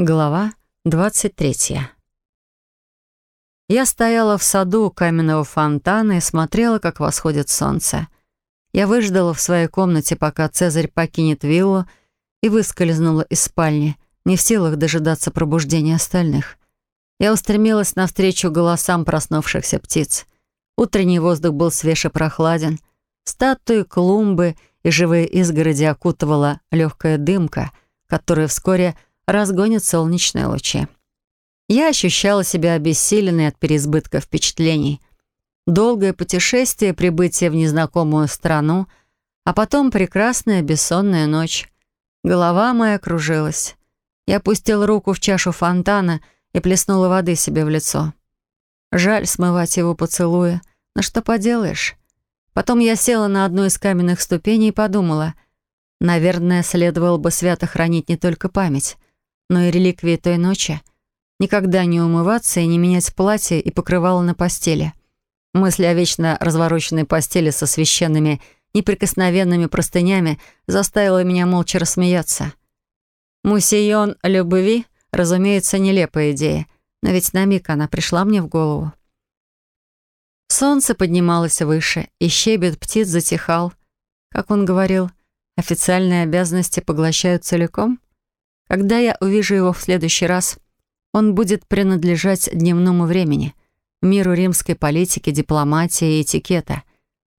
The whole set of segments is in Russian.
Глава 23. Я стояла в саду у каменного фонтана и смотрела, как восходит солнце. Я выждала в своей комнате, пока Цезарь покинет виллу, и выскользнула из спальни, не в силах дожидаться пробуждения остальных. Я устремилась навстречу голосам проснувшихся птиц. Утренний воздух был свеж и прохладен. Статуи, клумбы и живые изгороди окутывала легкая дымка, которая вскоре — разгонят солнечные лучи. Я ощущала себя обессиленной от переизбытка впечатлений. Долгое путешествие, прибытие в незнакомую страну, а потом прекрасная бессонная ночь. Голова моя кружилась. Я пустил руку в чашу фонтана и плеснула воды себе в лицо. Жаль смывать его поцелуя, но что поделаешь. Потом я села на одну из каменных ступеней и подумала, наверное, следовало бы свято хранить не только память, но и реликвии той ночи. Никогда не умываться и не менять платье и покрывало на постели. Мысли о вечно развороченной постели со священными, неприкосновенными простынями заставила меня молча рассмеяться. Мусион любви, разумеется, нелепая идея, но ведь на миг она пришла мне в голову. Солнце поднималось выше, и щебет птиц затихал. Как он говорил, официальные обязанности поглощают целиком — когда я увижу его в следующий раз, он будет принадлежать дневному времени, миру римской политики, дипломатии и этикета.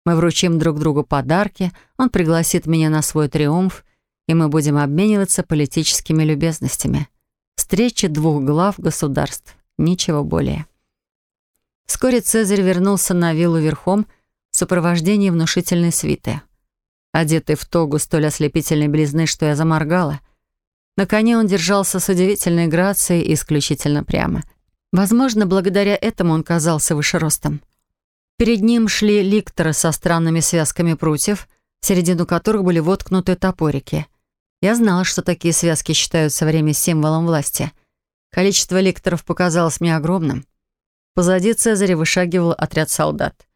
Мы вручим друг другу подарки, он пригласит меня на свой триумф, и мы будем обмениваться политическими любезностями. Встреча двух глав государств. Ничего более. Вскоре Цезарь вернулся на виллу верхом в сопровождении внушительной свиты. Одетый в тогу столь ослепительной близны, что я заморгала — на коне он держался с удивительной грацией и исключительно прямо. Возможно, благодаря этому он казался выше ростом. Перед ним шли ликторы со странными связками прутьев, в середину которых были воткнуты топорики. Я знала, что такие связки считаются время символом власти. Количество ликторов показалось мне огромным. Позади Цезаря вышагивал отряд солдат.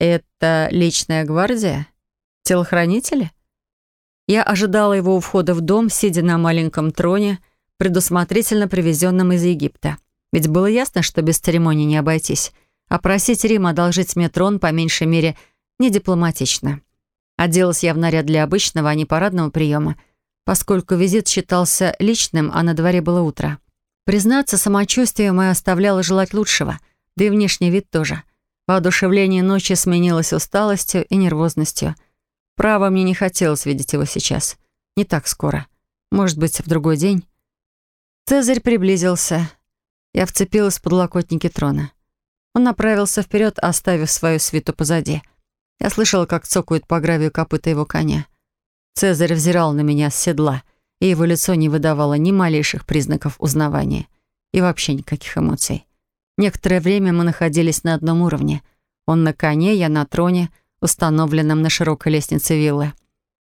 «Это личная гвардия? Телохранители?» Я ожидала его у входа в дом, сидя на маленьком троне, предусмотрительно привезенном из Египта. Ведь было ясно, что без церемонии не обойтись. А просить Рим одолжить мне трон, по меньшей мере, не дипломатично. Оделась я в наряд для обычного, а не парадного приема, поскольку визит считался личным, а на дворе было утро. Признаться, самочувствие мое оставляло желать лучшего, да и внешний вид тоже. Воодушевление ночи сменилось усталостью и нервозностью. Право, мне не хотелось видеть его сейчас. Не так скоро. Может быть, в другой день? Цезарь приблизился. Я вцепилась в подлокотники трона. Он направился вперед, оставив свою свиту позади. Я слышала, как цокают по гравию копыта его коня. Цезарь взирал на меня с седла, и его лицо не выдавало ни малейших признаков узнавания и вообще никаких эмоций. Некоторое время мы находились на одном уровне. Он на коне, я на троне — установленном на широкой лестнице виллы.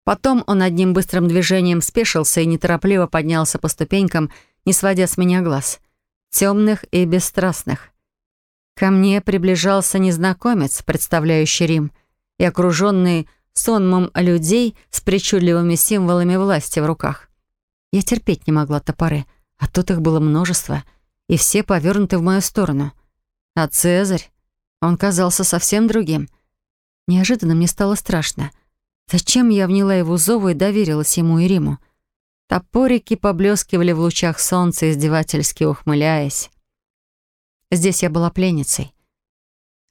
Потом он одним быстрым движением спешился и неторопливо поднялся по ступенькам, не сводя с меня глаз. Темных и бесстрастных. Ко мне приближался незнакомец, представляющий Рим, и окруженный сонмом людей с причудливыми символами власти в руках. Я терпеть не могла топоры, а тут их было множество, и все повернуты в мою сторону. А Цезарь, он казался совсем другим — Неожиданно мне стало страшно. Зачем я вняла его зову и доверилась ему и Риму? Топорики поблескивали в лучах солнца, издевательски ухмыляясь. Здесь я была пленницей.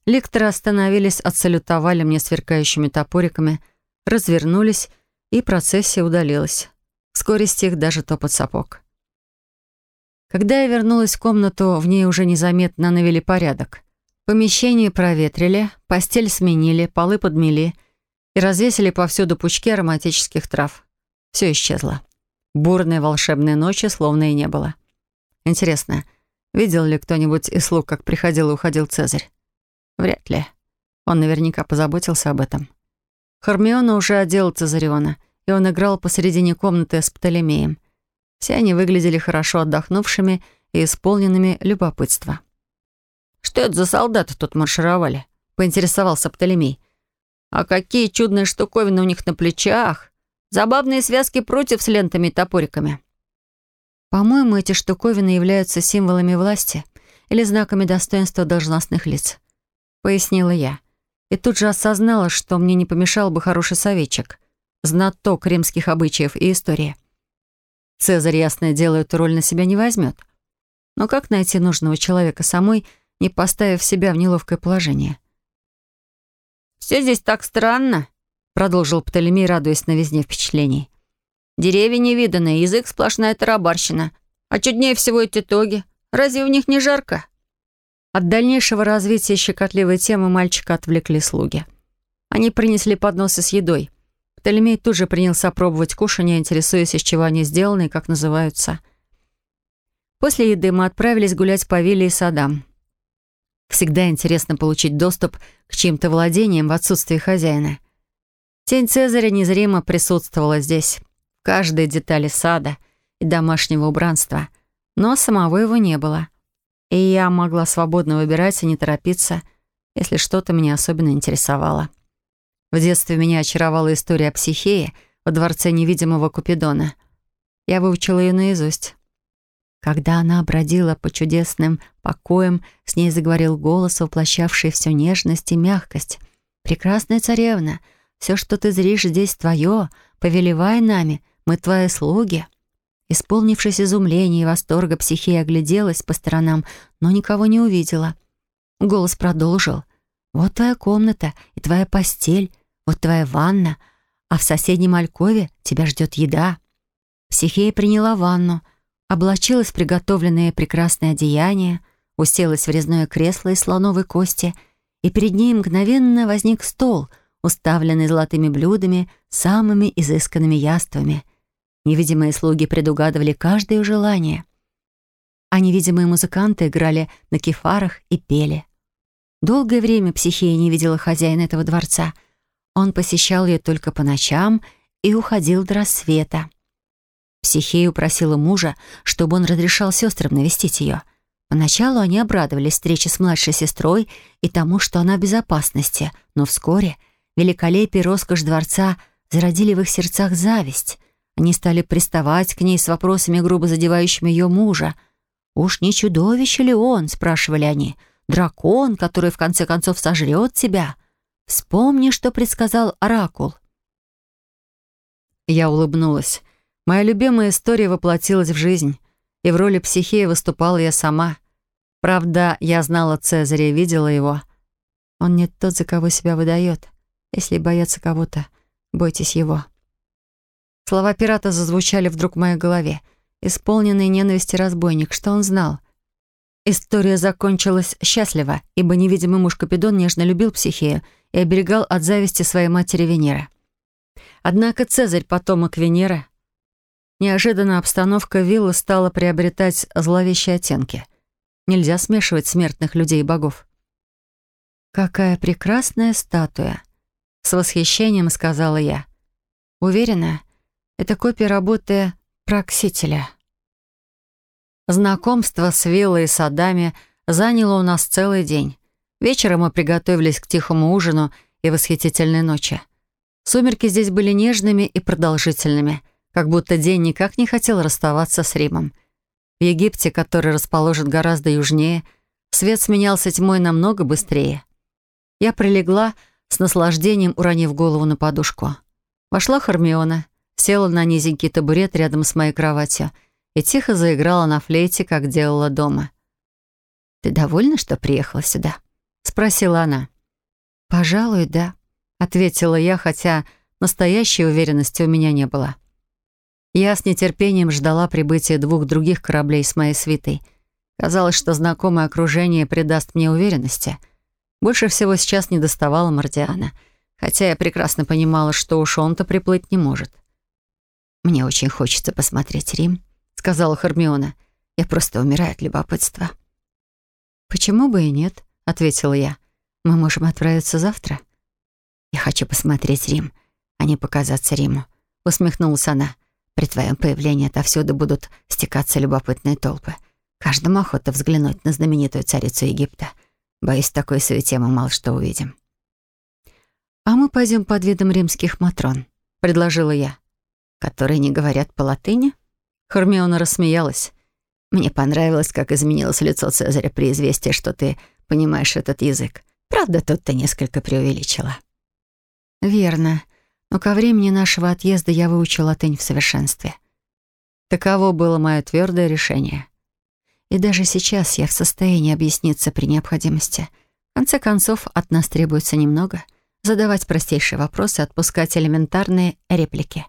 Лекторы остановились, отсалютовали мне сверкающими топориками, развернулись, и процессия удалилась. Вскоре стих даже топот сапог. Когда я вернулась в комнату, в ней уже незаметно навели порядок. Помещение проветрили, постель сменили, полы подмели и развесили повсюду пучки ароматических трав. Все исчезло. Бурной волшебной ночи словно и не было. Интересно, видел ли кто-нибудь из слуг, как приходил и уходил Цезарь? Вряд ли. Он наверняка позаботился об этом. Хармиона уже одел Цезариона, и он играл посередине комнаты с Птолемеем. Все они выглядели хорошо отдохнувшими и исполненными любопытства. Что это за солдаты тут маршировали?» — поинтересовался Птолемей. «А какие чудные штуковины у них на плечах! Забавные связки против с лентами и топориками!» «По-моему, эти штуковины являются символами власти или знаками достоинства должностных лиц», — пояснила я. И тут же осознала, что мне не помешал бы хороший советчик, знаток римских обычаев и истории. Цезарь, ясное дело, эту роль на себя не возьмет. Но как найти нужного человека самой — не поставив себя в неловкое положение. «Все здесь так странно», — продолжил Птолемей, радуясь новизне впечатлений. «Деревья невиданные, язык сплошная тарабарщина. А чуднее всего эти тоги. Разве у них не жарко?» От дальнейшего развития щекотливой темы мальчика отвлекли слуги. Они принесли подносы с едой. Птолемей тут же принялся пробовать кушанье, интересуясь, из чего они сделаны и как называются. После еды мы отправились гулять по вилле и садам. Всегда интересно получить доступ к чьим-то владениям в отсутствии хозяина. Тень Цезаря незримо присутствовала здесь, в каждой детали сада и домашнего убранства, но самого его не было. И я могла свободно выбирать и не торопиться, если что-то меня особенно интересовало. В детстве меня очаровала история о психее во дворце невидимого Купидона. Я выучила ее наизусть. Когда она бродила по чудесным покоям, с ней заговорил голос, воплощавший всю нежность и мягкость. «Прекрасная царевна, все, что ты зришь здесь, твое, повелевай нами, мы твои слуги». Исполнившись изумления и восторга, психия огляделась по сторонам, но никого не увидела. Голос продолжил. «Вот твоя комната и твоя постель, вот твоя ванна, а в соседнем алькове тебя ждет еда». Психея приняла ванну — облачилась в приготовленное прекрасное одеяние, уселась в резное кресло из слоновой кости, и перед ней мгновенно возник стол, уставленный золотыми блюдами, самыми изысканными яствами. Невидимые слуги предугадывали каждое желание. А невидимые музыканты играли на кефарах и пели. Долгое время психия не видела хозяина этого дворца. Он посещал ее только по ночам и уходил до рассвета. Психею просила мужа, чтобы он разрешал сестрам навестить ее. Поначалу они обрадовались встрече с младшей сестрой и тому, что она в безопасности, но вскоре великолепие и роскошь дворца зародили в их сердцах зависть. Они стали приставать к ней с вопросами, грубо задевающими ее мужа. «Уж не чудовище ли он?» — спрашивали они. «Дракон, который в конце концов сожрет тебя?» «Вспомни, что предсказал Оракул». Я улыбнулась. Моя любимая история воплотилась в жизнь, и в роли психея выступала я сама. Правда, я знала Цезаря и видела его. Он не тот, за кого себя выдает. Если бояться кого-то, бойтесь его. Слова пирата зазвучали вдруг в моей голове. Исполненный ненависти разбойник, что он знал? История закончилась счастливо, ибо невидимый муж Капидон нежно любил психею и оберегал от зависти своей матери Венеры. Однако Цезарь, потомок Венеры, Неожиданно обстановка виллы стала приобретать зловещие оттенки. Нельзя смешивать смертных людей и богов. «Какая прекрасная статуя!» — с восхищением сказала я. «Уверена, это копия работы Проксителя». Знакомство с виллой и садами заняло у нас целый день. Вечером мы приготовились к тихому ужину и восхитительной ночи. Сумерки здесь были нежными и продолжительными — как будто день никак не хотел расставаться с Римом. В Египте, который расположен гораздо южнее, свет сменялся тьмой намного быстрее. Я прилегла, с наслаждением уронив голову на подушку. Вошла Хармиона, села на низенький табурет рядом с моей кроватью и тихо заиграла на флейте, как делала дома. «Ты довольна, что приехала сюда?» — спросила она. «Пожалуй, да», — ответила я, хотя настоящей уверенности у меня не было. Я с нетерпением ждала прибытия двух других кораблей с моей свитой. Казалось, что знакомое окружение придаст мне уверенности. Больше всего сейчас не доставало Мардиана, хотя я прекрасно понимала, что уж он-то приплыть не может. «Мне очень хочется посмотреть Рим», — сказала Хармиона. «Я просто умираю от любопытства». «Почему бы и нет?» — ответила я. «Мы можем отправиться завтра». «Я хочу посмотреть Рим, а не показаться Риму», — усмехнулась она. При твоем появлении отовсюду будут стекаться любопытные толпы. Каждому охота взглянуть на знаменитую царицу Египта. Боюсь, в такой суете мы мало что увидим». «А мы пойдем под видом римских матрон», — предложила я. «Которые не говорят по-латыни?» Хармиона рассмеялась. «Мне понравилось, как изменилось лицо Цезаря при известии, что ты понимаешь этот язык. Правда, тут ты несколько преувеличила». «Верно но ко времени нашего отъезда я выучил латынь в совершенстве. Таково было мое твердое решение. И даже сейчас я в состоянии объясниться при необходимости. В конце концов, от нас требуется немного. Задавать простейшие вопросы, отпускать элементарные реплики.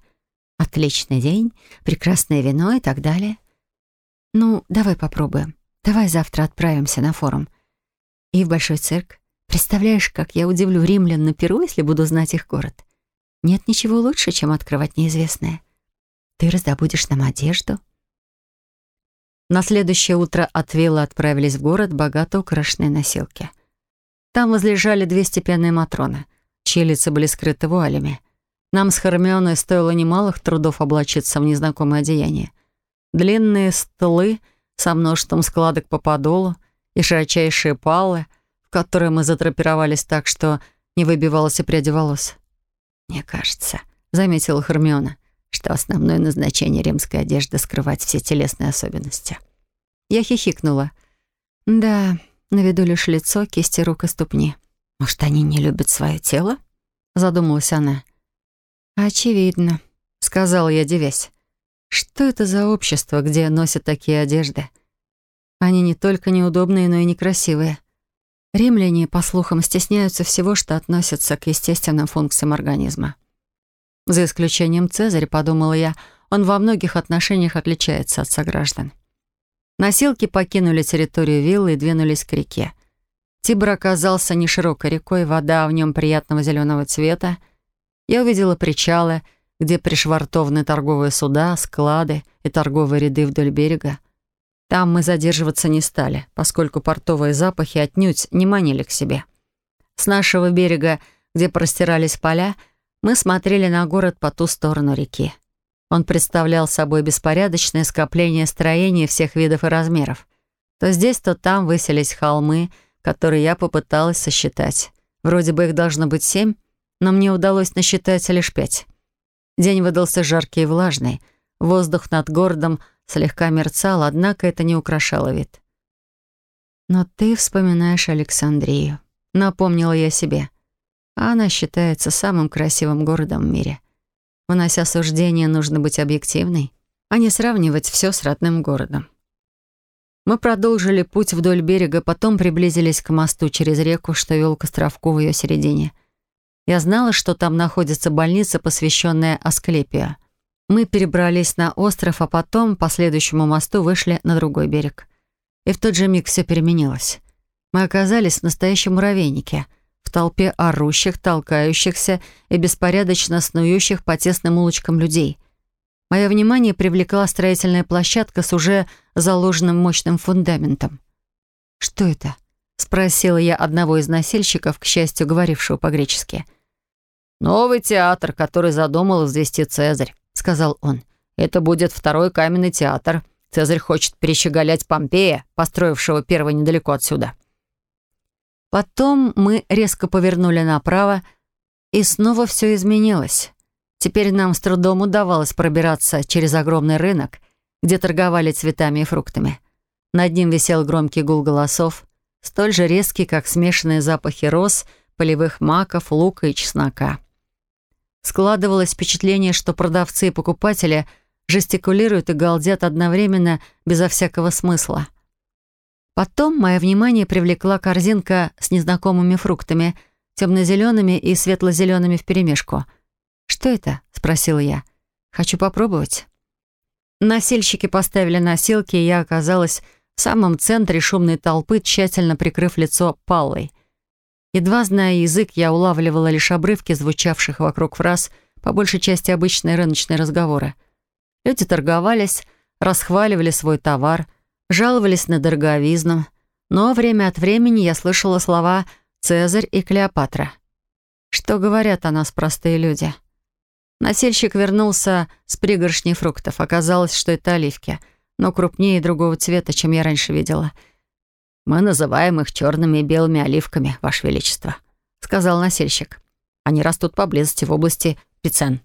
«Отличный день», «Прекрасное вино» и так далее. «Ну, давай попробуем. Давай завтра отправимся на форум. И в Большой цирк. Представляешь, как я удивлю римлян на Перу, если буду знать их город. Нет ничего лучше, чем открывать неизвестное. Ты раздобудешь нам одежду». На следующее утро от вилла отправились в город богато украшенные носилки. Там возлежали две степенные матроны, чьи лица были скрыты вуалями. Нам с Хармионой стоило немалых трудов облачиться в незнакомое одеяние. Длинные столы со множеством складок по подолу и широчайшие палы, в которые мы затрапировались так, что не выбивалось и пряди волос. «Мне кажется», — заметила Хармиона, «что основное назначение римской одежды — скрывать все телесные особенности». Я хихикнула. «Да, на виду лишь лицо, кисти рук и ступни. Может, они не любят свое тело?» — задумалась она. «Очевидно», — сказала я, девясь. «Что это за общество, где носят такие одежды? Они не только неудобные, но и некрасивые. Римляне, по слухам, стесняются всего, что относится к естественным функциям организма. За исключением Цезаря, подумала я, он во многих отношениях отличается от сограждан. Носилки покинули территорию виллы и двинулись к реке. Тибр оказался не широкой рекой, вода в нем приятного зеленого цвета. Я увидела причалы, где пришвартованы торговые суда, склады и торговые ряды вдоль берега. Там мы задерживаться не стали, поскольку портовые запахи отнюдь не манили к себе. С нашего берега, где простирались поля, мы смотрели на город по ту сторону реки. Он представлял собой беспорядочное скопление строений всех видов и размеров. То здесь, то там выселись холмы, которые я попыталась сосчитать. Вроде бы их должно быть семь, но мне удалось насчитать лишь пять. День выдался жаркий и влажный. Воздух над городом — слегка мерцал, однако это не украшало вид. «Но ты вспоминаешь Александрию», — напомнила я себе. «Она считается самым красивым городом в мире. Вынося суждение, нужно быть объективной, а не сравнивать все с родным городом». Мы продолжили путь вдоль берега, потом приблизились к мосту через реку, что вел к островку в ее середине. Я знала, что там находится больница, посвященная Асклепию. Мы перебрались на остров, а потом по следующему мосту вышли на другой берег. И в тот же миг все переменилось. Мы оказались в настоящем муравейнике, в толпе орущих, толкающихся и беспорядочно снующих по тесным улочкам людей. Мое внимание привлекла строительная площадка с уже заложенным мощным фундаментом. «Что это?» — спросила я одного из носильщиков, к счастью, говорившего по-гречески. «Новый театр, который задумал извести Цезарь», сказал он. «Это будет второй каменный театр. Цезарь хочет перещеголять Помпея, построившего первый недалеко отсюда». Потом мы резко повернули направо, и снова все изменилось. Теперь нам с трудом удавалось пробираться через огромный рынок, где торговали цветами и фруктами. Над ним висел громкий гул голосов, столь же резкий, как смешанные запахи роз, полевых маков, лука и чеснока. Складывалось впечатление, что продавцы и покупатели жестикулируют и галдят одновременно, безо всякого смысла. Потом мое внимание привлекла корзинка с незнакомыми фруктами, темно-зелеными и светло-зелеными вперемешку. «Что это?» — спросила я. «Хочу попробовать». Носильщики поставили носилки, и я оказалась в самом центре шумной толпы, тщательно прикрыв лицо паллой. Едва зная язык, я улавливала лишь обрывки звучавших вокруг фраз, по большей части обычные рыночные разговоры. Люди торговались, расхваливали свой товар, жаловались на дороговизну, но время от времени я слышала слова «Цезарь» и «Клеопатра». Что говорят о нас простые люди? Носильщик вернулся с пригоршней фруктов. Оказалось, что это оливки, но крупнее и другого цвета, чем я раньше видела — «Мы называем их черными и белыми оливками, Ваше Величество», — сказал носильщик. «Они растут поблизости в области Пицен».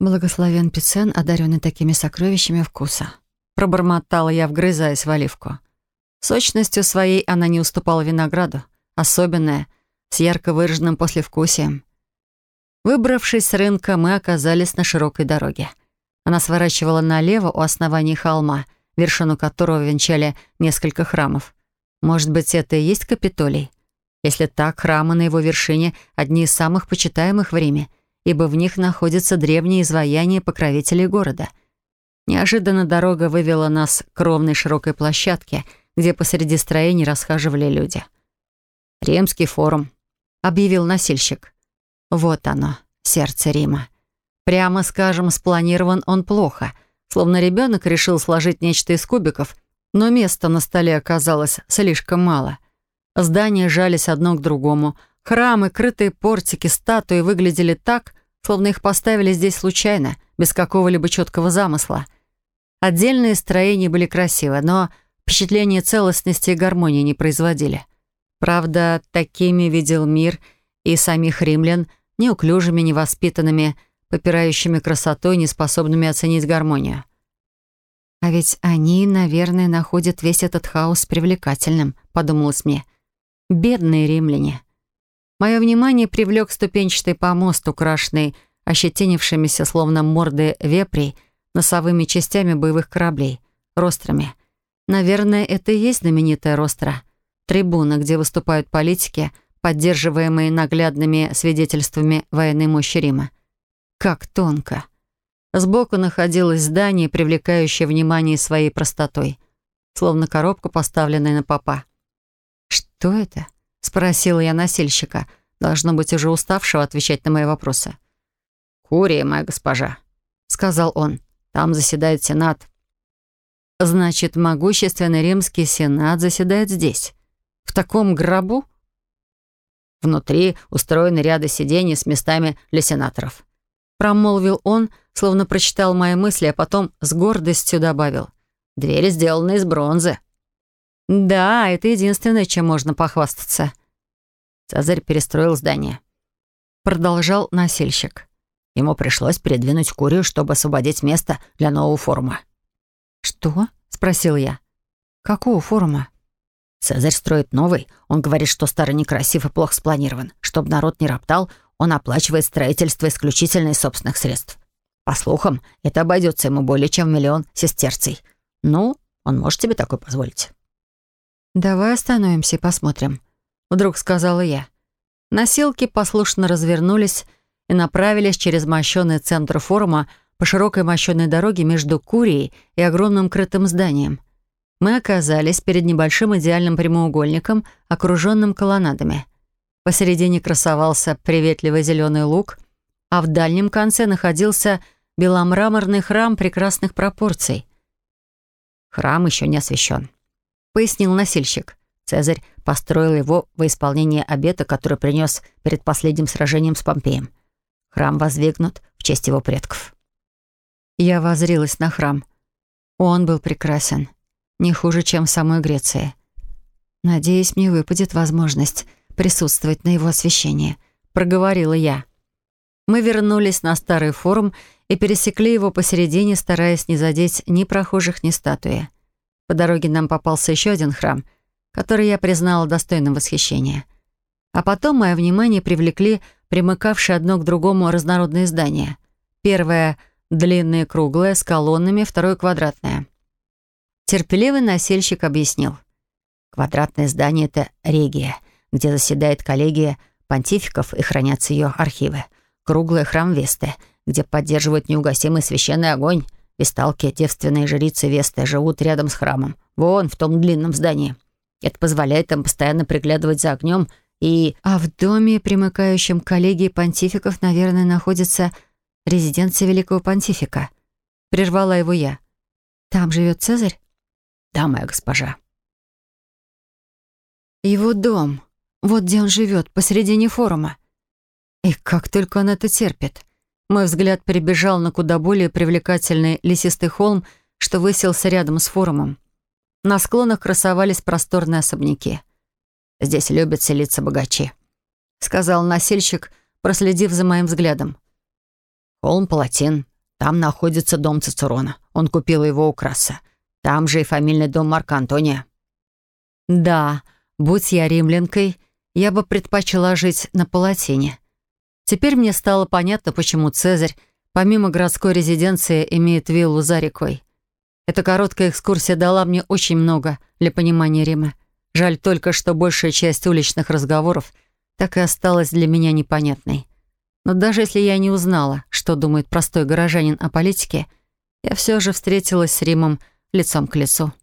«Благословен Пицен, одаренный такими сокровищами вкуса», — пробормотала я, вгрызаясь в оливку. Сочностью своей она не уступала винограду, особенная, с ярко выраженным послевкусием. Выбравшись с рынка, мы оказались на широкой дороге. Она сворачивала налево у основания холма — вершину которого венчали несколько храмов. Может быть, это и есть Капитолий? Если так, храмы на его вершине — одни из самых почитаемых в Риме, ибо в них находятся древние изваяния покровителей города. Неожиданно дорога вывела нас к ровной широкой площадке, где посреди строений расхаживали люди. «Римский форум», — объявил носильщик. «Вот оно, сердце Рима. Прямо скажем, спланирован он плохо — словно ребенок решил сложить нечто из кубиков, но места на столе оказалось слишком мало. Здания жались одно к другому. Храмы, крытые портики, статуи выглядели так, словно их поставили здесь случайно, без какого-либо четкого замысла. Отдельные строения были красивы, но впечатление целостности и гармонии не производили. Правда, такими видел мир и самих римлян, неуклюжими, невоспитанными, попирающими красотой и неспособными оценить гармонию. «А ведь они, наверное, находят весь этот хаос привлекательным», — подумалось мне. «Бедные римляне». Мое внимание привлек ступенчатый помост, украшенный ощетинившимися, словно морды вепрей, носовыми частями боевых кораблей, рострами. Наверное, это и есть знаменитая ростра. Трибуна, где выступают политики, поддерживаемые наглядными свидетельствами военной мощи Рима. Как тонко! Сбоку находилось здание, привлекающее внимание своей простотой, словно коробка, поставленная на попа. «Что это?» — спросила я носильщика, должно быть, уже уставшего отвечать на мои вопросы. «Курия, моя госпожа», — сказал он. «Там заседает Сенат». «Значит, могущественный римский Сенат заседает здесь? В таком гробу?» Внутри устроены ряды сидений с местами для сенаторов. Промолвил он, словно прочитал мои мысли, а потом с гордостью добавил. «Двери сделаны из бронзы». «Да, это единственное, чем можно похвастаться». Цезарь перестроил здание. Продолжал носильщик. Ему пришлось передвинуть курию, чтобы освободить место для нового форума. «Что?» — спросил я. «Какого форума?» «Цезарь строит новый. Он говорит, что старый некрасив и плохо спланирован. Чтобы народ не роптал, он оплачивает строительство исключительно из собственных средств. По слухам, это обойдется ему более чем в миллион сестерций. Ну, он может себе такое позволить. «Давай остановимся и посмотрим», — вдруг сказала я. Носилки послушно развернулись и направились через мощенный центр форума по широкой мощенной дороге между Курией и огромным крытым зданием. Мы оказались перед небольшим идеальным прямоугольником, окруженным колоннадами — Посередине красовался приветливый зеленый луг, а в дальнем конце находился беломраморный храм прекрасных пропорций. «Храм еще не освящен», — пояснил носильщик. Цезарь построил его во исполнение обета, который принес перед последним сражением с Помпеем. Храм воздвигнут в честь его предков. Я возрилась на храм. Он был прекрасен. Не хуже, чем в самой Греции. Надеюсь, мне выпадет возможность присутствовать на его освещении», — проговорила я. Мы вернулись на старый форум и пересекли его посередине, стараясь не задеть ни прохожих, ни статуи. По дороге нам попался еще один храм, который я признала достойным восхищения. А потом мое внимание привлекли примыкавшие одно к другому разнородные здания. Первое — длинное круглое, с колоннами, второе — квадратное. Терпеливый носильщик объяснил. «Квадратное здание — это регия, где заседает коллегия понтификов и хранятся ее архивы. Круглый храм Весты, где поддерживают неугасимый священный огонь. Весталки, девственные жрицы Весты, живут рядом с храмом. Вон, в том длинном здании. Это позволяет им постоянно приглядывать за огнем и... А в доме, примыкающем к коллегии понтификов, наверное, находится резиденция великого понтифика. Прервала его я. Там живет Цезарь? Да, моя госпожа. Его дом. Вот где он живет, посередине форума. И как только он это терпит. Мой взгляд перебежал на куда более привлекательный лесистый холм, что выселся рядом с форумом. На склонах красовались просторные особняки. «Здесь любят селиться богачи», — сказал носильщик, проследив за моим взглядом. «Холм Палатин. Там находится дом Цицерона. Он купил его у Краса. Там же и фамильный дом Марка Антония». «Да, будь я римлянкой, я бы предпочла жить на полотене. Теперь мне стало понятно, почему Цезарь, помимо городской резиденции, имеет виллу за рекой. Эта короткая экскурсия дала мне очень много для понимания Рима. Жаль только, что большая часть уличных разговоров так и осталась для меня непонятной. Но даже если я не узнала, что думает простой горожанин о политике, я все же встретилась с Римом лицом к лицу.